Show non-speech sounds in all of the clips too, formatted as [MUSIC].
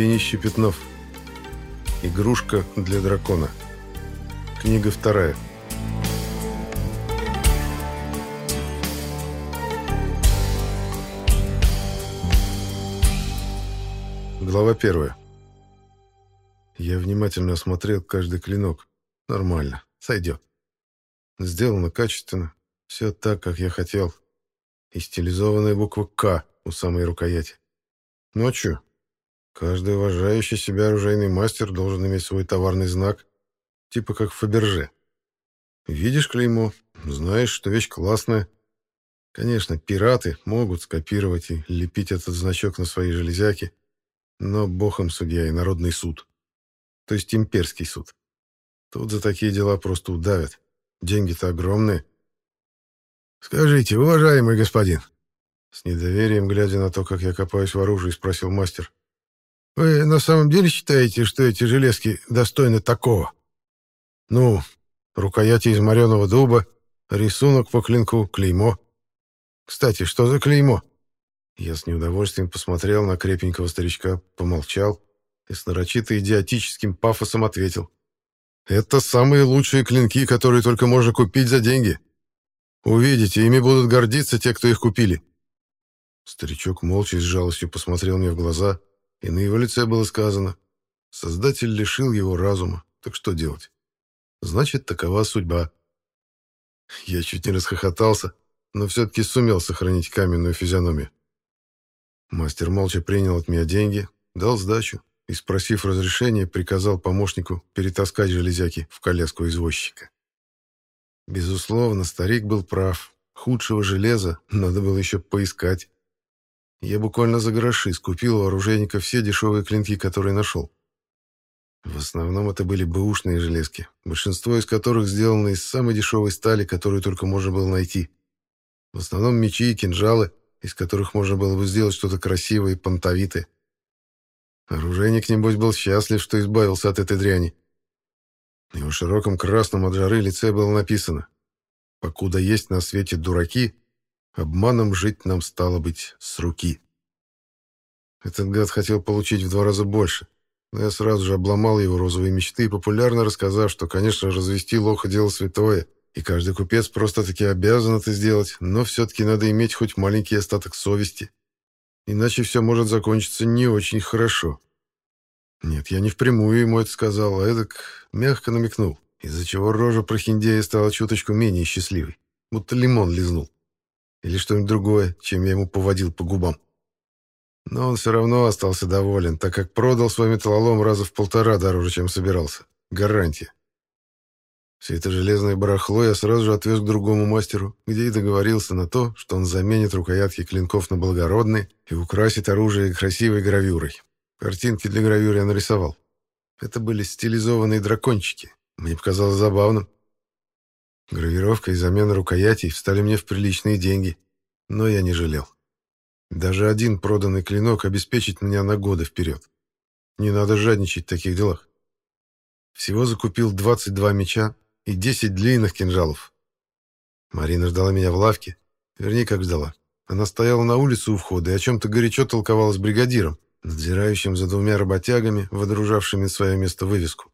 Евгений Щепетнов. Игрушка для дракона. Книга вторая. Глава первая. Я внимательно осмотрел каждый клинок. Нормально, сойдет. Сделано качественно, все так, как я хотел. И стилизованная буква «К» у самой рукояти. Чё? Каждый уважающий себя оружейный мастер должен иметь свой товарный знак, типа как в Фаберже. Видишь клеймо, знаешь, что вещь классная. Конечно, пираты могут скопировать и лепить этот значок на свои железяки, но богом судья и народный суд. То есть имперский суд. Тут за такие дела просто удавят. Деньги-то огромные. «Скажите, уважаемый господин», с недоверием, глядя на то, как я копаюсь в оружии, спросил мастер. «Вы на самом деле считаете, что эти железки достойны такого? Ну, рукояти из мореного дуба, рисунок по клинку, клеймо. Кстати, что за клеймо?» Я с неудовольствием посмотрел на крепенького старичка, помолчал и с нарочито идиотическим пафосом ответил. «Это самые лучшие клинки, которые только можно купить за деньги. Увидите, ими будут гордиться те, кто их купили». Старичок молча и с жалостью посмотрел мне в глаза, и на его лице было сказано, «Создатель лишил его разума, так что делать? Значит, такова судьба». Я чуть не расхохотался, но все-таки сумел сохранить каменную физиономию. Мастер молча принял от меня деньги, дал сдачу и, спросив разрешения, приказал помощнику перетаскать железяки в коляску извозчика. Безусловно, старик был прав. Худшего железа надо было еще поискать. Я буквально за гроши скупил у оружейника все дешевые клинки, которые нашел. В основном это были бэушные железки, большинство из которых сделано из самой дешевой стали, которую только можно было найти. В основном мечи и кинжалы, из которых можно было бы сделать что-то красивое и понтовитое. Оружейник, небось, был счастлив, что избавился от этой дряни. На его широком красном от жары лице было написано «Покуда есть на свете дураки, Обманом жить нам стало быть с руки. Этот гад хотел получить в два раза больше, но я сразу же обломал его розовые мечты, популярно рассказав, что, конечно, развести лоха дело святое, и каждый купец просто-таки обязан это сделать, но все-таки надо иметь хоть маленький остаток совести. Иначе все может закончиться не очень хорошо. Нет, я не впрямую ему это сказал, а эдак мягко намекнул, из-за чего рожа прохиндея стала чуточку менее счастливой, будто лимон лизнул. Или что-нибудь другое, чем я ему поводил по губам. Но он все равно остался доволен, так как продал свой металлолом раза в полтора дороже, чем собирался. Гарантия. Все это железное барахло я сразу же отвез к другому мастеру, где и договорился на то, что он заменит рукоятки клинков на благородные и украсит оружие красивой гравюрой. Картинки для гравюры я нарисовал. Это были стилизованные дракончики. Мне показалось забавным. Гравировка и замена рукоятей встали мне в приличные деньги, но я не жалел. Даже один проданный клинок обеспечит меня на годы вперед. Не надо жадничать в таких делах. Всего закупил 22 меча и 10 длинных кинжалов. Марина ждала меня в лавке. Вернее, как ждала. Она стояла на улице у входа и о чем-то горячо толковала с бригадиром, надзирающим за двумя работягами, водружавшими свое место вывеску.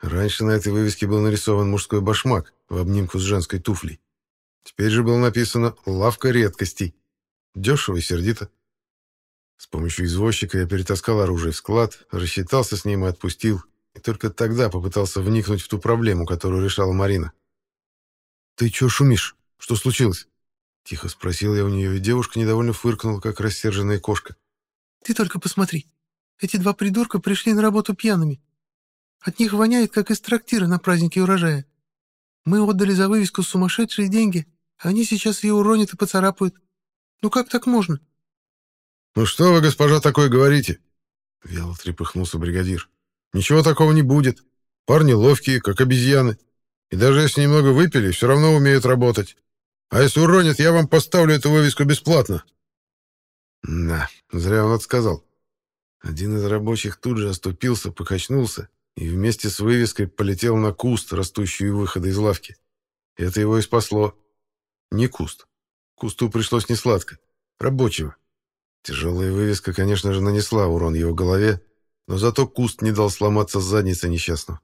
Раньше на этой вывеске был нарисован мужской башмак в обнимку с женской туфлей. Теперь же было написано «Лавка редкостей». Дешево и сердито. С помощью извозчика я перетаскал оружие в склад, рассчитался с ним и отпустил, и только тогда попытался вникнуть в ту проблему, которую решала Марина. «Ты чё шумишь? Что случилось?» Тихо спросил я у нее, и девушка недовольно фыркнула, как рассерженная кошка. «Ты только посмотри. Эти два придурка пришли на работу пьяными. От них воняет, как из трактира на празднике урожая. Мы отдали за вывеску сумасшедшие деньги, а они сейчас ее уронят и поцарапают. Ну как так можно?» «Ну что вы, госпожа, такое говорите?» Вяло трепыхнулся бригадир. «Ничего такого не будет. Парни ловкие, как обезьяны. И даже если немного выпили, все равно умеют работать. А если уронят, я вам поставлю эту вывеску бесплатно». Да, зря он это сказал. Один из рабочих тут же оступился, покачнулся и вместе с вывеской полетел на куст, растущий у выхода из лавки. Это его и спасло. Не куст. Кусту пришлось несладко. Рабочего. Тяжелая вывеска, конечно же, нанесла урон его голове, но зато куст не дал сломаться с задницы несчастного.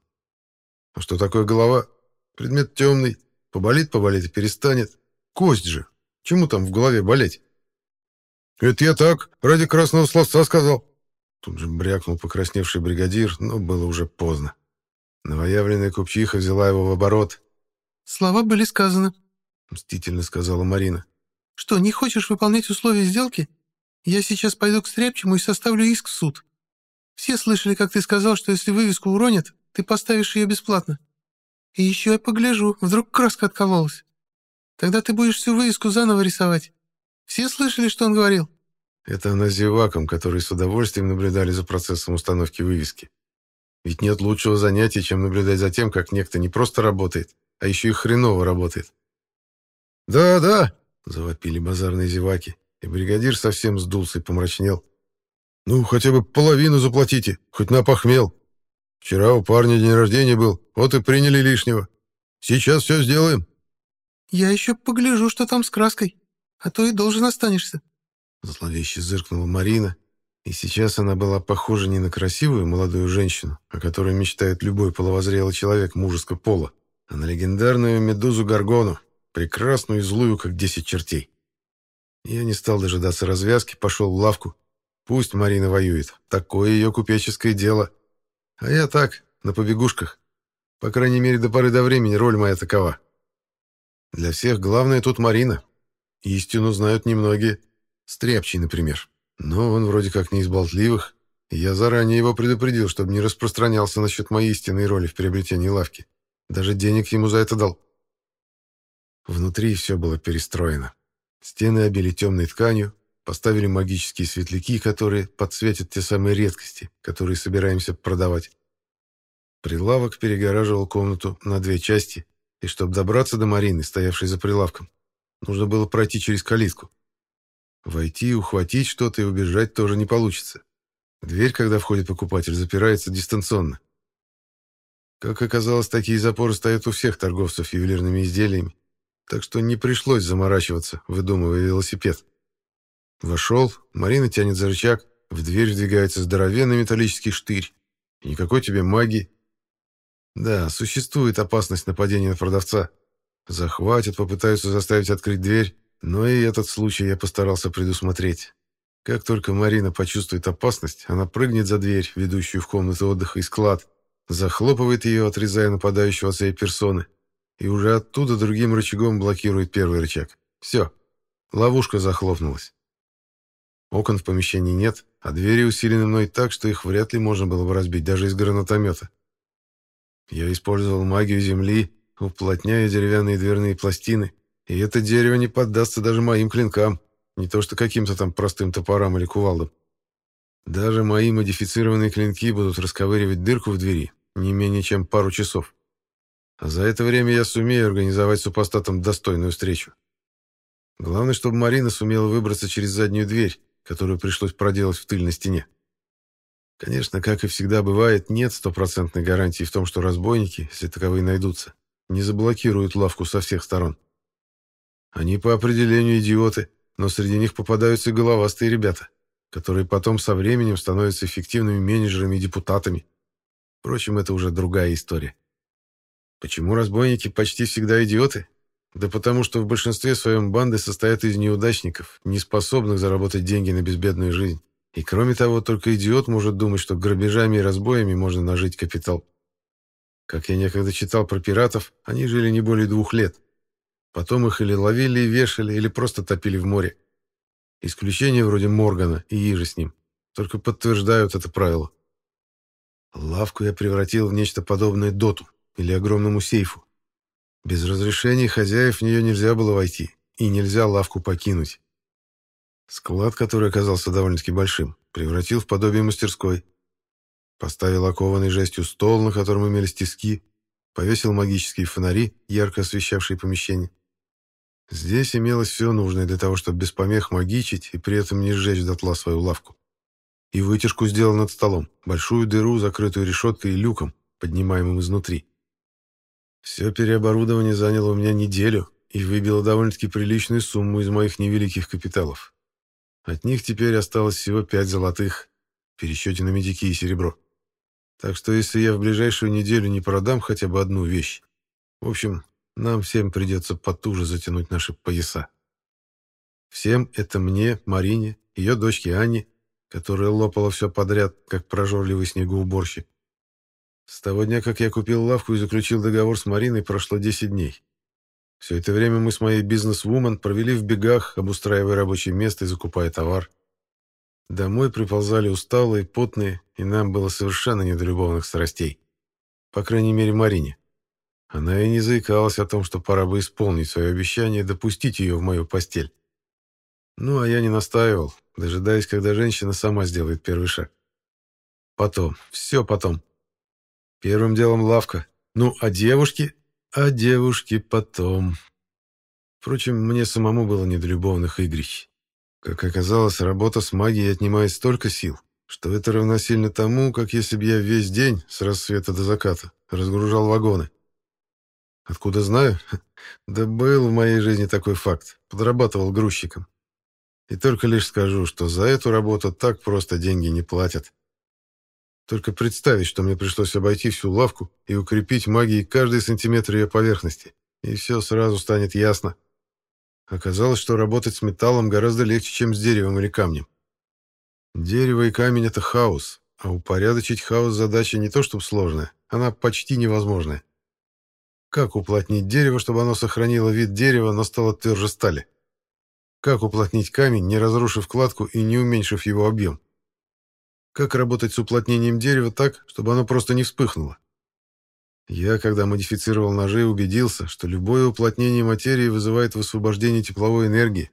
А что такое голова? Предмет темный. Поболит, поболит и перестанет. Кость же. Чему там в голове болеть? «Это я так, ради красного словца сказал». Тут же брякнул покрасневший бригадир, но было уже поздно. Новоявленная купчиха взяла его в оборот. «Слова были сказаны», — мстительно сказала Марина. «Что, не хочешь выполнять условия сделки? Я сейчас пойду к Стряпчему и составлю иск в суд. Все слышали, как ты сказал, что если вывеску уронят, ты поставишь ее бесплатно. И еще я погляжу, вдруг краска откололась. Тогда ты будешь всю вывеску заново рисовать. Все слышали, что он говорил?» Это она зевакам, которые с удовольствием наблюдали за процессом установки вывески. Ведь нет лучшего занятия, чем наблюдать за тем, как некто не просто работает, а еще и хреново работает. «Да, да!» — завопили базарные зеваки, и бригадир совсем сдулся и помрачнел. «Ну, хотя бы половину заплатите, хоть на похмел. Вчера у парня день рождения был, вот и приняли лишнего. Сейчас все сделаем». «Я еще погляжу, что там с краской, а то и должен останешься», Зловеще зыркнула Марина, и сейчас она была похожа не на красивую молодую женщину, о которой мечтает любой половозрелый человек мужеского пола, а на легендарную медузу Гаргону, прекрасную и злую, как десять чертей. Я не стал дожидаться развязки, пошел в лавку. Пусть Марина воюет, такое ее купеческое дело. А я так, на побегушках. По крайней мере, до поры до времени роль моя такова. Для всех главное тут Марина. Истину знают немногие. Стряпчий, например. Но он вроде как не из болтливых, я заранее его предупредил, чтобы не распространялся насчет моей истинной роли в приобретении лавки. Даже денег ему за это дал. Внутри все было перестроено. Стены обили темной тканью, поставили магические светляки, которые подсветят те самые редкости, которые собираемся продавать. Прилавок перегораживал комнату на две части, и чтобы добраться до Марины, стоявшей за прилавком, нужно было пройти через калитку. Войти, ухватить что-то и убежать тоже не получится. Дверь, когда входит покупатель, запирается дистанционно. Как оказалось, такие запоры стоят у всех торговцев ювелирными изделиями, так что не пришлось заморачиваться, выдумывая велосипед. Вошел, Марина тянет за рычаг, в дверь вдвигается здоровенный металлический штырь. Никакой тебе магии. Да, существует опасность нападения на продавца. Захватят, попытаются заставить открыть дверь, но и этот случай я постарался предусмотреть. Как только Марина почувствует опасность, она прыгнет за дверь, ведущую в комнату отдыха и склад, захлопывает ее, отрезая нападающего от своей персоны, и уже оттуда другим рычагом блокирует первый рычаг. Все, ловушка захлопнулась. Окон в помещении нет, а двери усилены мной так, что их вряд ли можно было бы разбить даже из гранатомета. Я использовал магию земли, уплотняя деревянные дверные пластины, и это дерево не поддастся даже моим клинкам, не то что каким-то там простым топорам или кувалдам. Даже мои модифицированные клинки будут расковыривать дырку в двери не менее чем пару часов. А за это время я сумею организовать супостатам достойную встречу. Главное, чтобы Марина сумела выбраться через заднюю дверь, которую пришлось проделать в тыльной стене. Конечно, как и всегда бывает, нет стопроцентной гарантии в том, что разбойники, если таковые найдутся, не заблокируют лавку со всех сторон. Они по определению идиоты, но среди них попадаются и головастые ребята, которые потом со временем становятся эффективными менеджерами и депутатами. Впрочем, это уже другая история. Почему разбойники почти всегда идиоты? Да потому что в большинстве своем банды состоят из неудачников, не способных заработать деньги на безбедную жизнь. И кроме того, только идиот может думать, что грабежами и разбоями можно нажить капитал. Как я некогда читал про пиратов, они жили не более двух лет. Потом их или ловили и вешали, или просто топили в море. Исключения вроде Моргана и Ижи с ним только подтверждают это правило. Лавку я превратил в нечто подобное доту или огромному сейфу. Без разрешения хозяев в нее нельзя было войти, и нельзя лавку покинуть. Склад, который оказался довольно-таки большим, превратил в подобие мастерской. Поставил окованный жестью стол, на котором имелись тиски, повесил магические фонари, ярко освещавшие помещение. Здесь имелось все нужное для того, чтобы без помех магичить и при этом не сжечь дотла свою лавку. И вытяжку сделал над столом, большую дыру, закрытую решеткой и люком, поднимаемым изнутри. Все переоборудование заняло у меня неделю и выбило довольно-таки приличную сумму из моих невеликих капиталов. От них теперь осталось всего пять золотых, в пересчете на медики и серебро. Так что если я в ближайшую неделю не продам хотя бы одну вещь, в общем, нам всем придется потуже затянуть наши пояса. Всем это мне, Марине, ее дочке Анне, которая лопала все подряд, как прожорливый снегоуборщик. С того дня, как я купил лавку и заключил договор с Мариной, прошло 10 дней. Все это время мы с моей бизнес-вумен провели в бегах, обустраивая рабочее место и закупая товар. Домой приползали усталые, потные, и нам было совершенно не до любовных страстей. По крайней мере, Марине. Она и не заикалась о том, что пора бы исполнить свое обещание допустить ее в мою постель. Ну, а я не настаивал, дожидаясь, когда женщина сама сделает первый шаг. Потом, все потом. Первым делом лавка. Ну, а девушки? А девушки потом. Впрочем, мне самому было не до любовных игрищ. Как оказалось, работа с магией отнимает столько сил, что это равносильно тому, как если бы я весь день, с рассвета до заката, разгружал вагоны. Откуда знаю? [LAUGHS] Да был в моей жизни такой факт. Подрабатывал грузчиком. И только лишь скажу, что за эту работу так просто деньги не платят. Только представить, что мне пришлось обойти всю лавку и укрепить магией каждый сантиметр ее поверхности, и все сразу станет ясно. Оказалось, что работать с металлом гораздо легче, чем с деревом или камнем. Дерево и камень — это хаос, а упорядочить хаос задача не то чтобы сложная, она почти невозможная. Как уплотнить дерево, чтобы оно сохранило вид дерева, но стало тверже стали? Как уплотнить камень, не разрушив кладку и не уменьшив его объем? Как работать с уплотнением дерева так, чтобы оно просто не вспыхнуло? Я, когда модифицировал ножи, убедился, что любое уплотнение материи вызывает высвобождение тепловой энергии.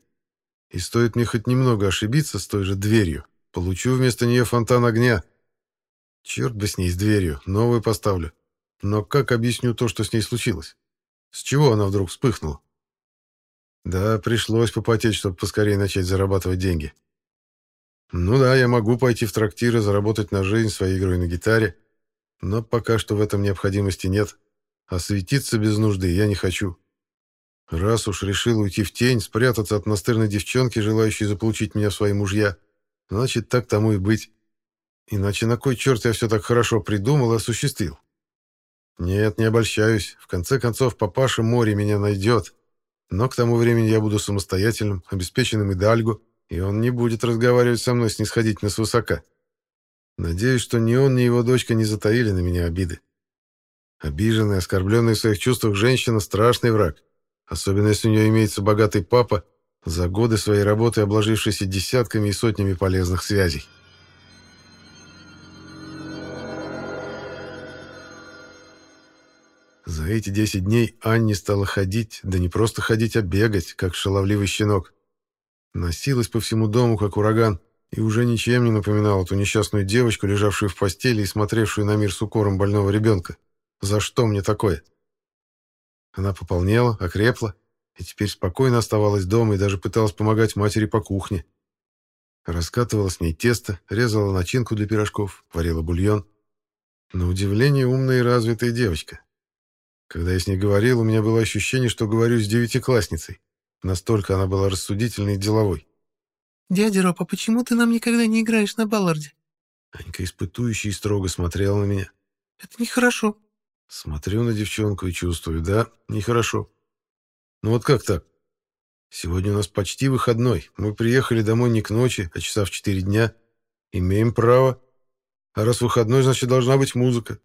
И стоит мне хоть немного ошибиться с той же дверью, получу вместо нее фонтан огня. Черт бы с ней, с дверью, новую поставлю. Но как объясню то, что с ней случилось? С чего она вдруг вспыхнула? Да, пришлось попотеть, чтобы поскорее начать зарабатывать деньги. Ну да, я могу пойти в трактир и заработать на жизнь своей игрой на гитаре, но пока что в этом необходимости нет. А светиться без нужды я не хочу. Раз уж решил уйти в тень, спрятаться от настырной девчонки, желающей заполучить меня в свои мужья, значит, так тому и быть. Иначе на кой черт я все так хорошо придумал и осуществил? Нет, не обольщаюсь. В конце концов, папаша море меня найдет. Но к тому времени я буду самостоятельным, обеспеченным и дальгу, и он не будет разговаривать со мной снисходительно свысока. Надеюсь, что ни он, ни его дочка не затаили на меня обиды. Обиженная, оскорбленная в своих чувствах женщина — страшный враг, особенно если у нее имеется богатый папа, за годы своей работы обложившийся десятками и сотнями полезных связей. За эти десять дней Анне стала ходить, да не просто ходить, а бегать, как шаловливый щенок. Носилась по всему дому, как ураган, и уже ничем не напоминала ту несчастную девочку, лежавшую в постели и смотревшую на мир с укором больного ребенка. За что мне такое? Она пополнела, окрепла, и теперь спокойно оставалась дома и даже пыталась помогать матери по кухне. Раскатывала с ней тесто, резала начинку для пирожков, варила бульон. На удивление умная и развитая девочка. Когда я с ней говорил, у меня было ощущение, что говорю с девятиклассницей. Настолько она была рассудительной и деловой. «Дядя Ропа, почему ты нам никогда не играешь на балларде?» Анька испытующий строго смотрела на меня. «Это нехорошо». Смотрю на девчонку и чувствую, да, нехорошо. Ну вот как так? Сегодня у нас почти выходной. Мы приехали домой не к ночи, а часа в четыре дня. Имеем право. А раз выходной, значит, должна быть музыка.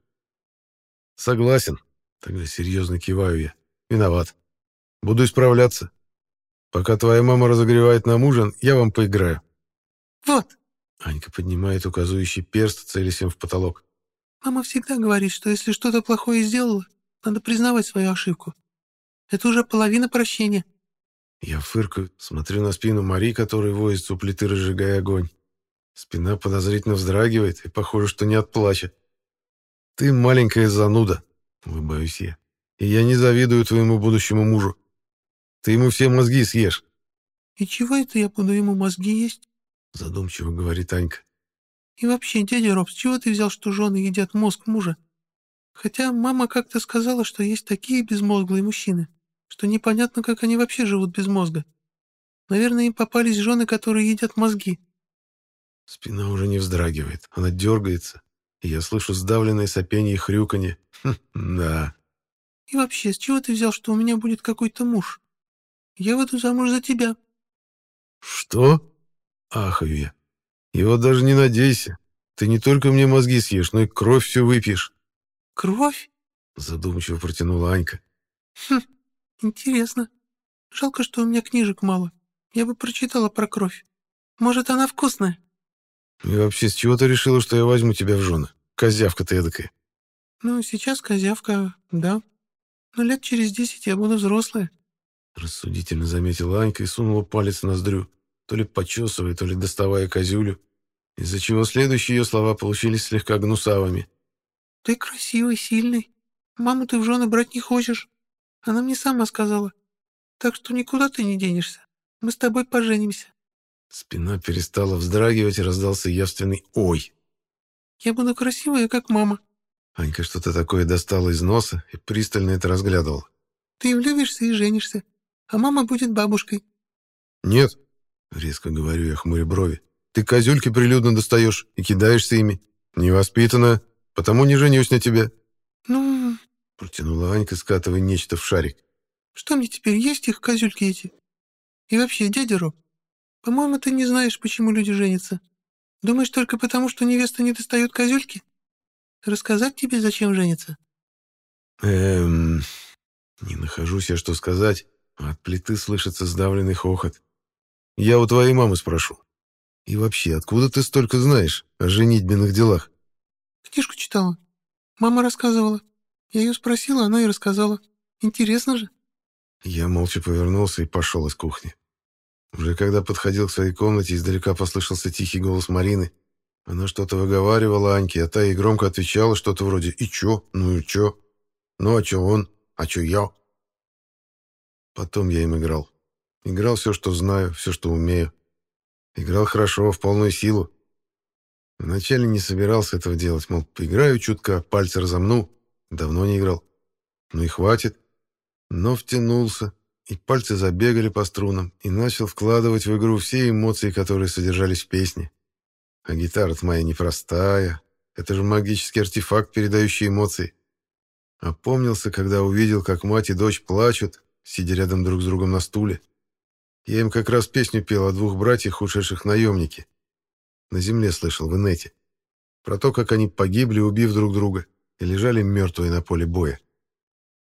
Согласен. Тогда серьезно киваю я. Виноват. Буду исправляться. Пока твоя мама разогревает нам ужин, я вам поиграю». «Вот». Анька поднимает указывающий перст, целясь им в потолок. «Мама всегда говорит, что если что-то плохое сделала, надо признавать свою ошибку. Это уже половина прощения». Я фыркаю, смотрю на спину Мари, которая возится у плиты, разжигая огонь. Спина подозрительно вздрагивает, и похоже, что не от плача. «Ты маленькая зануда», — улыбаюсь я. «И я не завидую твоему будущему мужу. Ты ему все мозги съешь. «И чего это я буду ему мозги есть?» Задумчиво говорит Анька. «И вообще, дядя Роб, с чего ты взял, что жены едят мозг мужа? Хотя мама как-то сказала, что есть такие безмозглые мужчины, что непонятно, как они вообще живут без мозга. Наверное, им попались жены, которые едят мозги». Спина уже не вздрагивает, она дергается, я слышу сдавленное сопение и хрюканье. Хм, да. «И вообще, с чего ты взял, что у меня будет какой-то муж? Я выйду замуж за тебя». «Что?» — ахаю я. «И вот даже не надейся. Ты не только мне мозги съешь, но и кровь все выпьешь». «Кровь?» — задумчиво протянула Анька. «Хм, интересно. Жалко, что у меня книжек мало. Я бы прочитала про кровь. Может, она вкусная?» «И вообще, с чего ты решила, что я возьму тебя в жены? Козявка ты эдакая». «Ну, сейчас козявка, да. Но лет через десять я буду взрослая». Рассудительно заметила Анька и сунула палец в ноздрю, то ли почесывая, то ли доставая козюлю, из-за чего следующие ее слова получились слегка гнусавыми. «Ты красивый, сильный. Маму ты в жены брать не хочешь. Она мне сама сказала. Так что никуда ты не денешься. Мы с тобой поженимся». Спина перестала вздрагивать и раздался явственный «Ой!». «Я буду красивая, как мама». Анька что-то такое достала из носа и пристально это разглядывала. «Ты влюбишься и женишься, а мама будет бабушкой». «Нет», — резко говорю я, хмуря брови, «ты козюльки прилюдно достаешь и кидаешься ими. Невоспитанно, потому не женюсь на тебе». «Ну...» — протянула Анька, скатывая нечто в шарик. «Что мне теперь, есть их козюльки эти? И вообще, дядя Роб, по-моему, ты не знаешь, почему люди женятся. Думаешь только потому, что невеста не достает козюльки? Рассказать тебе, зачем жениться?» «Эм...» Не нахожусь я, что сказать, от плиты слышится сдавленный хохот. «Я у твоей мамы спрошу. И вообще, откуда ты столько знаешь о женитьбенных делах?» «Книжку читала. Мама рассказывала. Я ее спросила, она и рассказала. Интересно же?» Я молча повернулся и пошел из кухни. Уже когда подходил к своей комнате, издалека послышался тихий голос Марины. Она что-то выговаривала Аньке, а та ей громко отвечала что-то вроде «И чё? Ну и чё? Ну а чё он? А чё я?» Потом я им играл. Играл все, что знаю, все, что умею. Играл хорошо, в полную силу. Вначале не собирался этого делать, мол, поиграю чутко, пальцы разомну. Давно не играл. Ну и хватит. Но втянулся, и пальцы забегали по струнам, и начал вкладывать в игру все эмоции, которые содержались в песне. А гитара-то моя непростая. Это же магический артефакт, передающий эмоции. Опомнился, когда увидел, как мать и дочь плачут, сидя рядом друг с другом на стуле. Я им как раз песню пел о двух братьях, ушедших наемники. На земле слышал в инете. Про то, как они погибли, убив друг друга, и лежали мертвые на поле боя.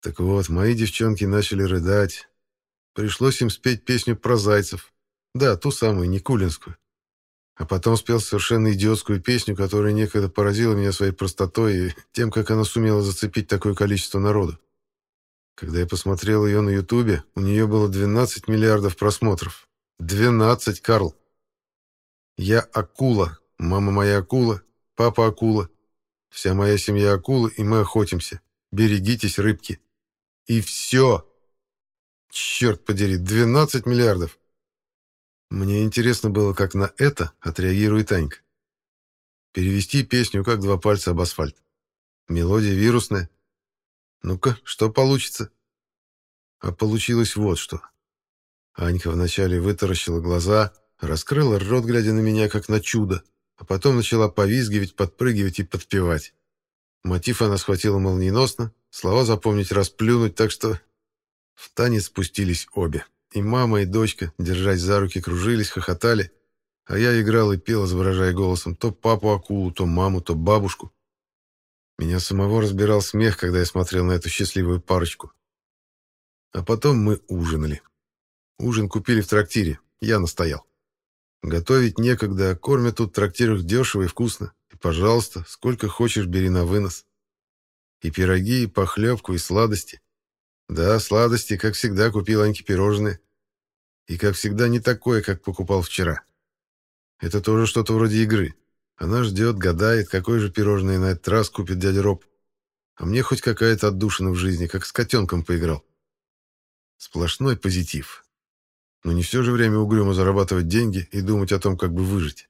Так вот, мои девчонки начали рыдать, Пришлось им спеть песню про зайцев. Да, ту самую, Никулинскую. А потом спел совершенно идиотскую песню, которая некогда поразила меня своей простотой и тем, как она сумела зацепить такое количество народу. Когда я посмотрел ее на Ютубе, у нее было 12 миллиардов просмотров. 12, Карл! Я акула, мама моя акула, папа акула, вся моя семья акула, и мы охотимся. Берегитесь, рыбки. И все! Черт подери, 12 миллиардов. Мне интересно было, как на это отреагирует Анька. Перевести песню как два пальца об асфальт. Мелодия вирусная. Ну-ка, что получится? А получилось вот что. Анька вначале вытаращила глаза, раскрыла рот, глядя на меня, как на чудо, а потом начала повизгивать, подпрыгивать и подпевать. Мотив она схватила молниеносно, слова запомнить расплюнуть, так что в танец спустились обе. И мама, и дочка, держась за руки, кружились, хохотали. А я играл и пел, изображая голосом то папу-акулу, то маму, то бабушку. Меня самого разбирал смех, когда я смотрел на эту счастливую парочку. А потом мы ужинали. Ужин купили в трактире, я настоял. Готовить некогда, а кормят тут в трактирах дешево и вкусно. И, пожалуйста, сколько хочешь, бери на вынос. И пироги, и похлебку, и сладости. Да, сладости, как всегда, купил Аньке пирожные. И, как всегда, не такое, как покупал вчера. Это тоже что-то вроде игры. Она ждет, гадает, какое же пирожное на этот раз купит дядя Роб. А мне хоть какая-то отдушина в жизни, как с котенком поиграл. Сплошной позитив. Но не все же время угрюмо зарабатывать деньги и думать о том, как бы выжить.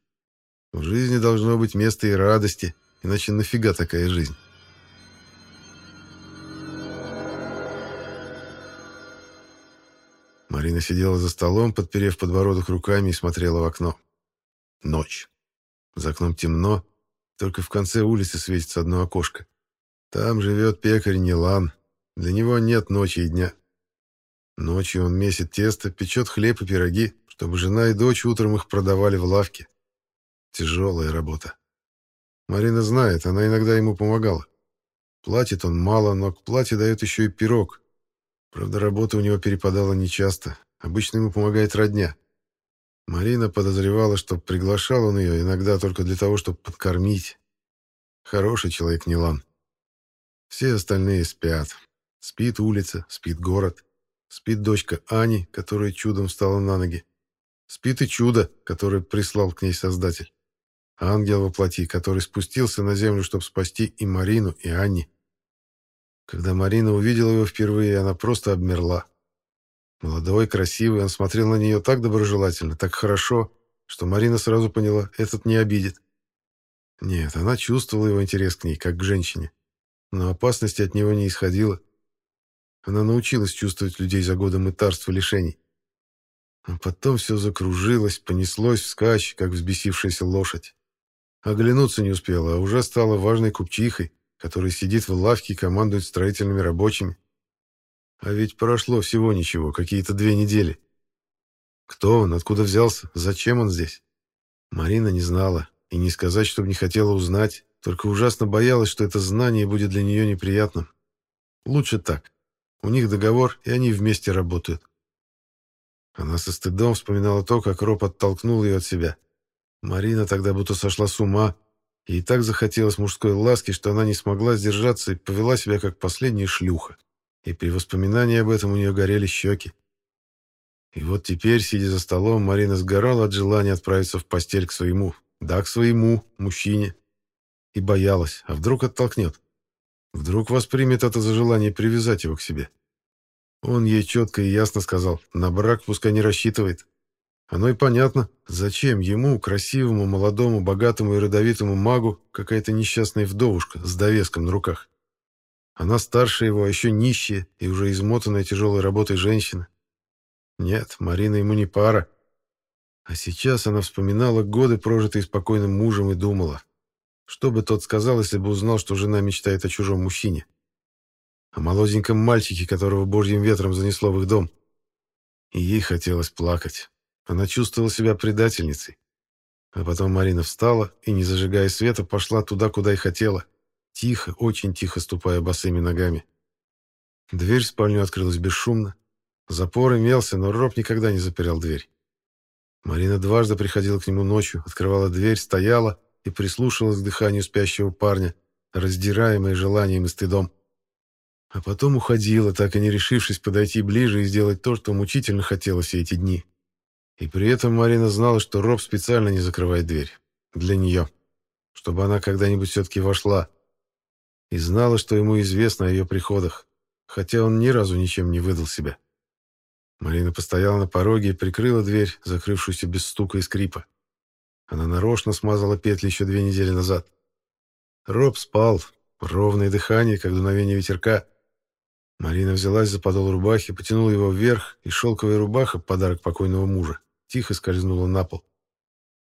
В жизни должно быть место и радости, иначе нафига такая жизнь? Марина сидела за столом, подперев подбородок руками и смотрела в окно. Ночь. За окном темно, только в конце улицы светится одно окошко. Там живет пекарь Нилан. Для него нет ночи и дня. Ночью он месит тесто, печет хлеб и пироги, чтобы жена и дочь утром их продавали в лавке. Тяжелая работа. Марина знает, она иногда ему помогала. Платит он мало, но к плате дает еще и пирог. Правда, работа у него перепадала нечасто. Обычно ему помогает родня. Марина подозревала, что приглашал он ее иногда только для того, чтобы подкормить. Хороший человек Нилан. Все остальные спят. Спит улица, спит город. Спит дочка Ани, которая чудом встала на ноги. Спит и чудо, которое прислал к ней Создатель. Ангел во плоти, который спустился на землю, чтобы спасти и Марину, и Анни. Когда Марина увидела его впервые, она просто обмерла. Молодой, красивый, он смотрел на нее так доброжелательно, так хорошо, что Марина сразу поняла, этот не обидит. Нет, она чувствовала его интерес к ней, как к женщине но опасности от него не исходило. Она научилась чувствовать людей за годы мытарств и лишений. А потом все закружилось, понеслось вскачь, как взбесившаяся лошадь. Оглянуться не успела, а уже стала важной купчихой, которая сидит в лавке и командует строительными рабочими. А ведь прошло всего ничего, какие-то две недели. Кто он, откуда взялся, зачем он здесь? Марина не знала, и не сказать, чтобы не хотела узнать, только ужасно боялась, что это знание будет для нее неприятным. Лучше так. У них договор, и они вместе работают. Она со стыдом вспоминала то, как Роб оттолкнул ее от себя. Марина тогда будто сошла с ума, и так захотелось мужской ласки, что она не смогла сдержаться и повела себя как последняя шлюха. И при воспоминании об этом у нее горели щеки. И вот теперь, сидя за столом, Марина сгорала от желания отправиться в постель к своему, да, к своему, мужчине, и боялась, а вдруг оттолкнет. Вдруг воспримет это за желание привязать его к себе. Он ей четко и ясно сказал, на брак пускай не рассчитывает. Оно и понятно, зачем ему, красивому, молодому, богатому и родовитому магу, какая-то несчастная вдовушка с довеском на руках. Она старше его, а еще нищая и уже измотанная тяжелой работой женщина. Нет, Марина ему не пара. А сейчас она вспоминала годы, прожитые спокойным мужем, и думала, что бы тот сказал, если бы узнал, что жена мечтает о чужом мужчине? О молоденьком мальчике, которого божьим ветром занесло в их дом. И ей хотелось плакать. Она чувствовала себя предательницей. А потом Марина встала и, не зажигая света, пошла туда, куда и хотела. Тихо, очень тихо ступая босыми ногами. Дверь в спальню открылась бесшумно. Запор имелся, но Роб никогда не запирал дверь. Марина дважды приходила к нему ночью, открывала дверь, стояла и прислушалась к дыханию спящего парня, раздираемой желанием и стыдом. А потом уходила, так и не решившись подойти ближе и сделать то, что мучительно хотелось все эти дни. И при этом Марина знала, что Роб специально не закрывает дверь. Для нее. Чтобы она когда-нибудь все-таки вошла. И знала, что ему известно о ее приходах, хотя он ни разу ничем не выдал себя. Марина постояла на пороге и прикрыла дверь, закрывшуюся без стука и скрипа. Она нарочно смазала петли еще две недели назад. Роб спал, ровное дыхание, как дуновение ветерка. Марина взялась за подол рубахи, потянула его вверх, и шелковая рубаха, подарок покойного мужа, тихо скользнула на пол.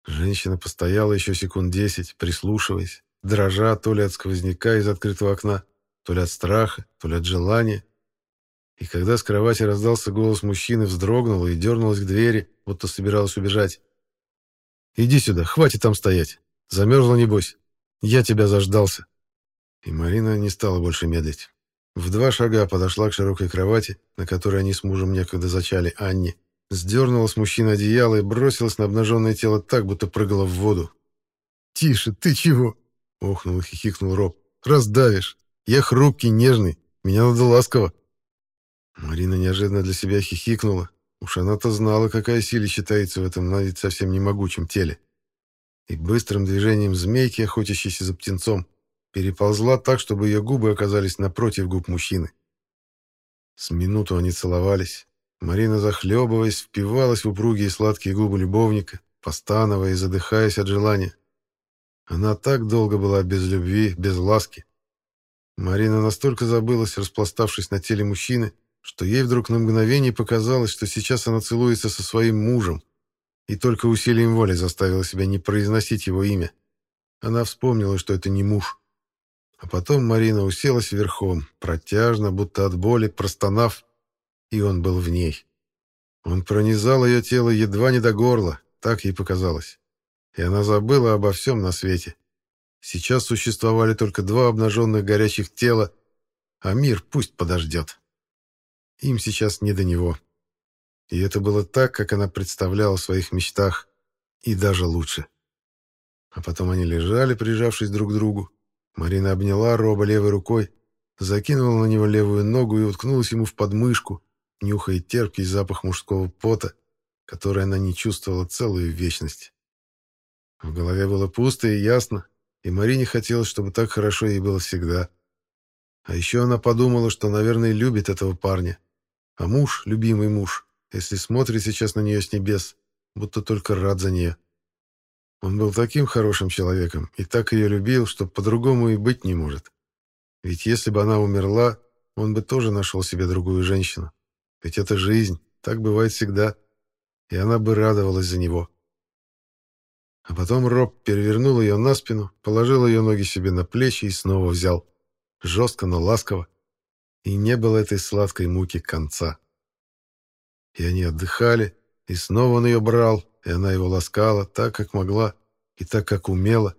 Женщина постояла еще секунд десять, прислушиваясь, дрожа то ли от сквозняка из открытого окна, то ли от страха, то ли от желания. И когда с кровати раздался голос мужчины, вздрогнула и дернулась к двери, будто собиралась убежать. Иди сюда, хватит там стоять. Замерзла, небось. Я тебя заждался». И Марина не стала больше медлить. В два шага подошла к широкой кровати, на которой они с мужем некогда зачали Анне, сдернула с мужчины одеяло и бросилась на обнаженное тело так, будто прыгала в воду. «Тише, ты чего?» — охнул и хихикнул Роб. «Раздавишь. Я хрупкий, нежный. Меня надо ласково». Марина неожиданно для себя хихикнула, Уж она-то знала, какая сила считается в этом на вид совсем не могучем теле. И быстрым движением змейки, охотящейся за птенцом, переползла так, чтобы ее губы оказались напротив губ мужчины. С минуту они целовались. Марина, захлебываясь, впивалась в упругие сладкие губы любовника, постановая и задыхаясь от желания. Она так долго была без любви, без ласки. Марина настолько забылась, распластавшись на теле мужчины, что ей вдруг на мгновение показалось, что сейчас она целуется со своим мужем, и только усилием воли заставила себя не произносить его имя. Она вспомнила, что это не муж. А потом Марина уселась верхом, протяжно, будто от боли, простонав, и он был в ней. Он пронизал ее тело едва не до горла, так ей показалось. И она забыла обо всем на свете. Сейчас существовали только два обнаженных горячих тела, а мир пусть подождет. Им сейчас не до него. И это было так, как она представляла в своих мечтах, и даже лучше. А потом они лежали, прижавшись друг к другу. Марина обняла Роба левой рукой, закинула на него левую ногу и уткнулась ему в подмышку, нюхая терпкий запах мужского пота, который она не чувствовала целую вечность. В голове было пусто и ясно, и Марине хотелось, чтобы так хорошо ей было всегда. А еще она подумала, что, наверное, любит этого парня. А муж, любимый муж, если смотрит сейчас на нее с небес, будто только рад за нее. Он был таким хорошим человеком и так ее любил, что по-другому и быть не может. Ведь если бы она умерла, он бы тоже нашел себе другую женщину. Ведь это жизнь, так бывает всегда. И она бы радовалась за него. А потом Роб перевернул ее на спину, положил ее ноги себе на плечи и снова взял. Жестко, но ласково. И не было этой сладкой муки конца. И они отдыхали, и снова он ее брал, и она его ласкала так, как могла, и так, как умела,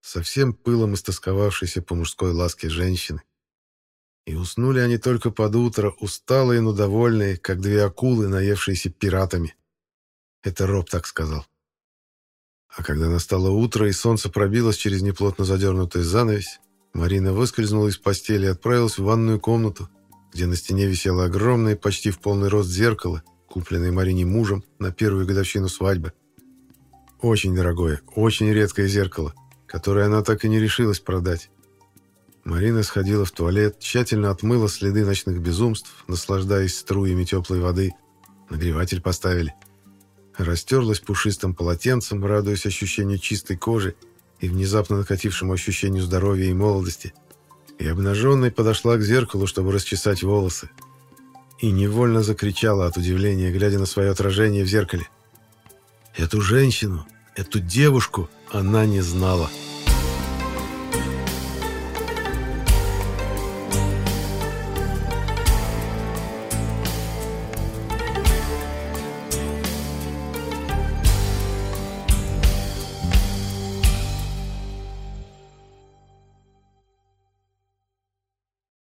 со всем пылом истосковавшейся по мужской ласке женщины. И уснули они только под утро, усталые, но довольные, как две акулы, наевшиеся пиратами. Это Роб так сказал. А когда настало утро и солнце пробилось через неплотно задернутую занавесь, Марина выскользнула из постели и отправилась в ванную комнату, где на стене висело огромное, почти в полный рост зеркало, купленное Марине мужем на первую годовщину свадьбы. Очень дорогое, очень редкое зеркало, которое она так и не решилась продать. Марина сходила в туалет, тщательно отмыла следы ночных безумств, наслаждаясь струями теплой воды. Нагреватель поставили. Растерлась пушистым полотенцем, радуясь ощущению чистой кожи и внезапно накатившему ощущению здоровья и молодости. И обнаженной подошла к зеркалу, чтобы расчесать волосы. И невольно закричала от удивления, глядя на свое отражение в зеркале. Эту женщину, эту девушку она не знала.